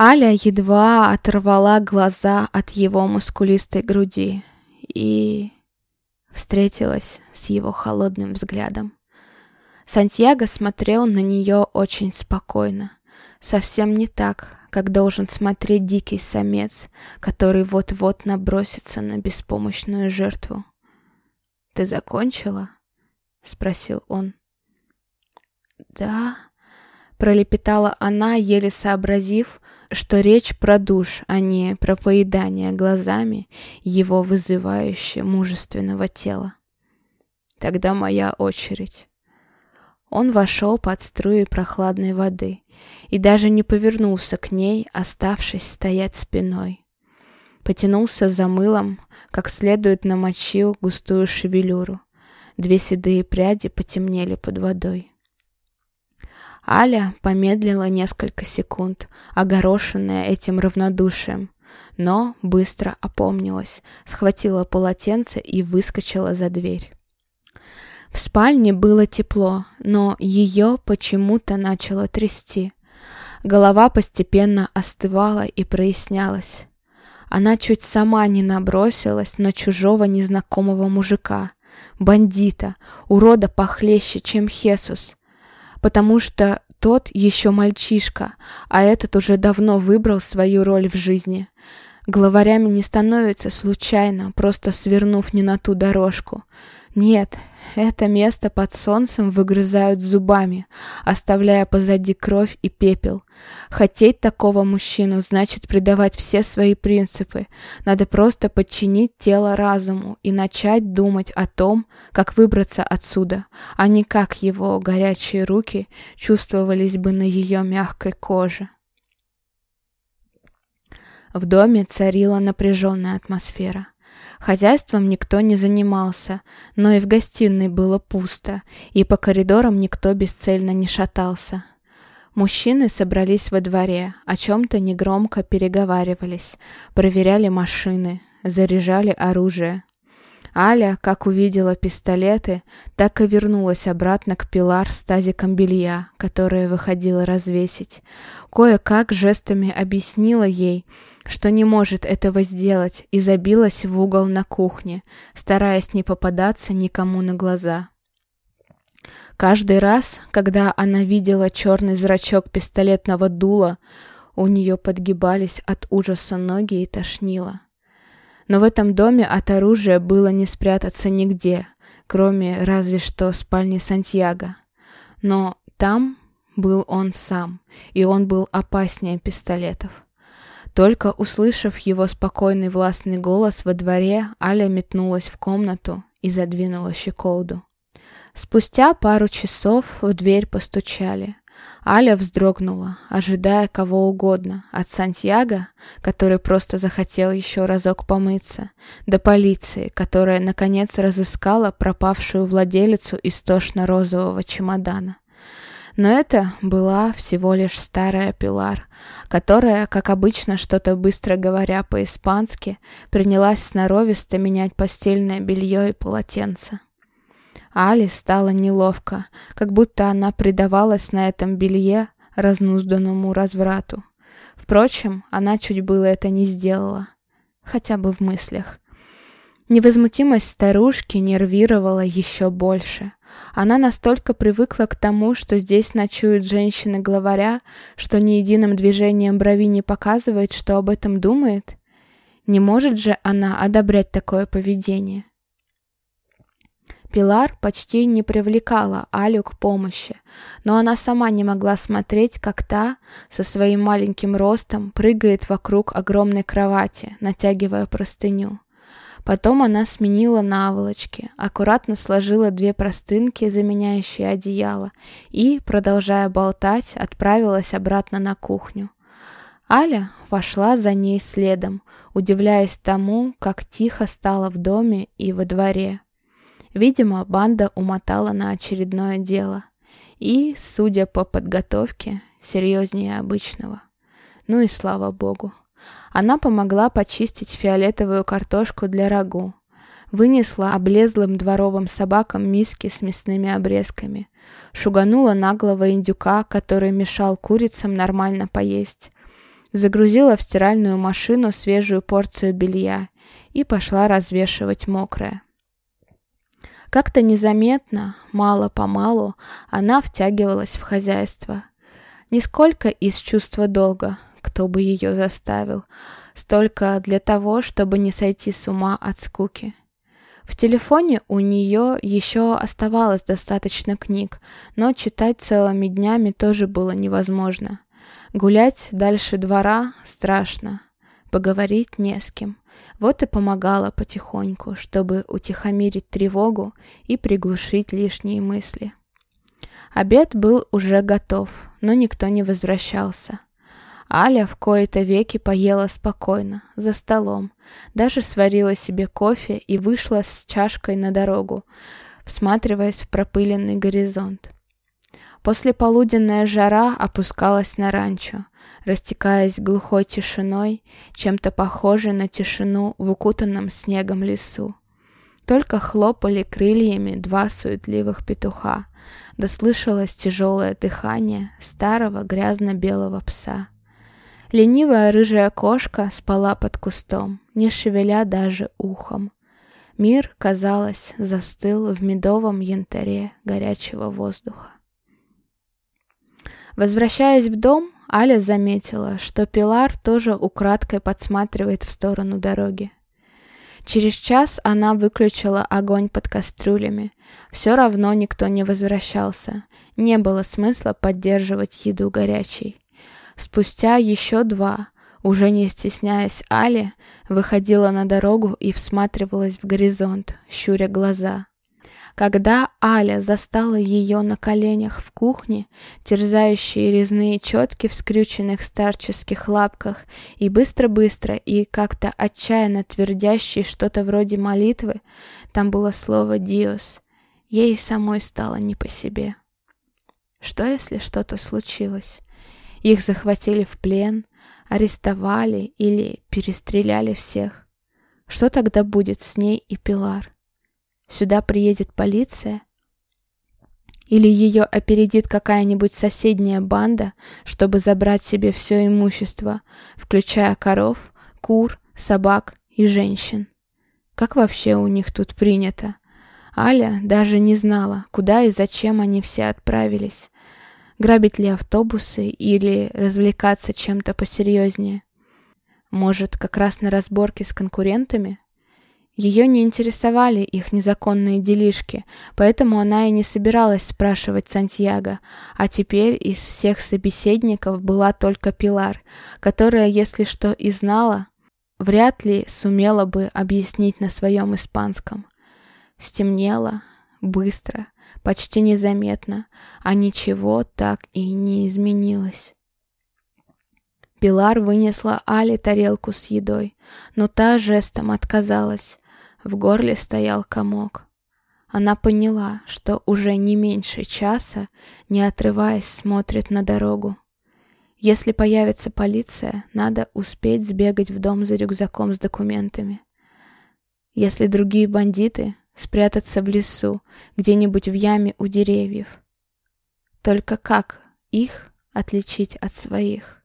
Аля едва оторвала глаза от его мускулистой груди и встретилась с его холодным взглядом. Сантьяго смотрел на нее очень спокойно, совсем не так, как должен смотреть дикий самец, который вот-вот набросится на беспомощную жертву. «Ты закончила?» — спросил он. «Да», — пролепетала она, еле сообразив, что речь про душ, а не про поедание глазами его вызывающе мужественного тела. «Тогда моя очередь». Он вошел под струи прохладной воды и даже не повернулся к ней, оставшись стоять спиной. Потянулся за мылом, как следует намочил густую шевелюру. Две седые пряди потемнели под водой. Аля помедлила несколько секунд, огорошенная этим равнодушием, но быстро опомнилась, схватила полотенце и выскочила за дверь. В спальне было тепло, но ее почему-то начало трясти. Голова постепенно остывала и прояснялась. Она чуть сама не набросилась на чужого незнакомого мужика, бандита, урода похлеще, чем Хесус, потому что тот еще мальчишка, а этот уже давно выбрал свою роль в жизни. Главарями не становятся случайно, просто свернув не на ту дорожку. Нет, это место под солнцем выгрызают зубами, оставляя позади кровь и пепел. Хотеть такого мужчину значит предавать все свои принципы. Надо просто подчинить тело разуму и начать думать о том, как выбраться отсюда, а не как его горячие руки чувствовались бы на ее мягкой коже. В доме царила напряженная атмосфера. Хозяйством никто не занимался, но и в гостиной было пусто, и по коридорам никто бесцельно не шатался. Мужчины собрались во дворе, о чем-то негромко переговаривались, проверяли машины, заряжали оружие. Аля, как увидела пистолеты, так и вернулась обратно к Пилар с тазиком белья, которое выходила развесить. Кое-как жестами объяснила ей, что не может этого сделать, и забилась в угол на кухне, стараясь не попадаться никому на глаза. Каждый раз, когда она видела черный зрачок пистолетного дула, у нее подгибались от ужаса ноги и тошнило. Но в этом доме от оружия было не спрятаться нигде, кроме разве что спальни Сантьяго. Но там был он сам, и он был опаснее пистолетов. Только услышав его спокойный властный голос во дворе, Аля метнулась в комнату и задвинула щеколду. Спустя пару часов в дверь постучали. Аля вздрогнула, ожидая кого угодно, от Сантьяго, который просто захотел еще разок помыться, до полиции, которая наконец разыскала пропавшую владелицу истошно-розового чемодана. Но это была всего лишь старая Пилар, которая, как обычно, что-то быстро говоря по-испански, принялась сноровисто менять постельное белье и полотенце. Али стало неловко, как будто она предавалась на этом белье разнузданному разврату. Впрочем, она чуть было это не сделала, хотя бы в мыслях. Невозмутимость старушки нервировала еще больше. Она настолько привыкла к тому, что здесь ночуют женщины-главаря, что ни единым движением брови не показывает, что об этом думает. Не может же она одобрять такое поведение. Пилар почти не привлекала Алю к помощи, но она сама не могла смотреть, как та со своим маленьким ростом прыгает вокруг огромной кровати, натягивая простыню. Потом она сменила наволочки, аккуратно сложила две простынки, заменяющие одеяло, и, продолжая болтать, отправилась обратно на кухню. Аля вошла за ней следом, удивляясь тому, как тихо стало в доме и во дворе. Видимо, банда умотала на очередное дело. И, судя по подготовке, серьезнее обычного. Ну и слава богу. Она помогла почистить фиолетовую картошку для рагу. Вынесла облезлым дворовым собакам миски с мясными обрезками. Шуганула наглого индюка, который мешал курицам нормально поесть. загрузила в стиральную машину свежую порцию белья и пошла развешивать мокрое. Как-то незаметно, мало-помалу, она втягивалась в хозяйство. Нисколько из чувства долга, кто бы ее заставил, столько для того, чтобы не сойти с ума от скуки. В телефоне у нее еще оставалось достаточно книг, но читать целыми днями тоже было невозможно. Гулять дальше двора страшно, поговорить не с кем. Вот и помогала потихоньку, чтобы утихомирить тревогу и приглушить лишние мысли. Обед был уже готов, но никто не возвращался. Аля в кои-то веки поела спокойно, за столом, даже сварила себе кофе и вышла с чашкой на дорогу, всматриваясь в пропыленный горизонт. После полуденная жара опускалась на ранчо, растекаясь глухой тишиной, чем-то похожей на тишину в укутанном снегом лесу. Только хлопали крыльями два суетливых петуха, да слышалось тяжелое дыхание старого грязно-белого пса. Ленивая рыжая кошка спала под кустом, не шевеля даже ухом. Мир, казалось, застыл в медовом янтаре горячего воздуха. Возвращаясь в дом, Аля заметила, что Пилар тоже украдкой подсматривает в сторону дороги. Через час она выключила огонь под кастрюлями. Все равно никто не возвращался. Не было смысла поддерживать еду горячей. Спустя еще два, уже не стесняясь Али, выходила на дорогу и всматривалась в горизонт, щуря глаза. Когда Аля застала ее на коленях в кухне, терзающие резные четки в скрюченных старческих лапках, и быстро-быстро и как-то отчаянно твердящие что-то вроде молитвы, там было слово «диос», ей самой стало не по себе. Что, если что-то случилось? Их захватили в плен, арестовали или перестреляли всех. Что тогда будет с ней и Пилар? Сюда приедет полиция? Или ее опередит какая-нибудь соседняя банда, чтобы забрать себе все имущество, включая коров, кур, собак и женщин? Как вообще у них тут принято? Аля даже не знала, куда и зачем они все отправились грабить ли автобусы или развлекаться чем-то посерьезнее. Может, как раз на разборке с конкурентами? Ее не интересовали их незаконные делишки, поэтому она и не собиралась спрашивать Сантьяго, а теперь из всех собеседников была только Пилар, которая, если что и знала, вряд ли сумела бы объяснить на своем испанском. Стемнело, быстро, почти незаметно, а ничего так и не изменилось. Пилар вынесла Але тарелку с едой, но та жестом отказалась. В горле стоял комок. Она поняла, что уже не меньше часа, не отрываясь, смотрит на дорогу. Если появится полиция, надо успеть сбегать в дом за рюкзаком с документами. Если другие бандиты, спрятаться в лесу, где-нибудь в яме у деревьев. Только как их отличить от своих?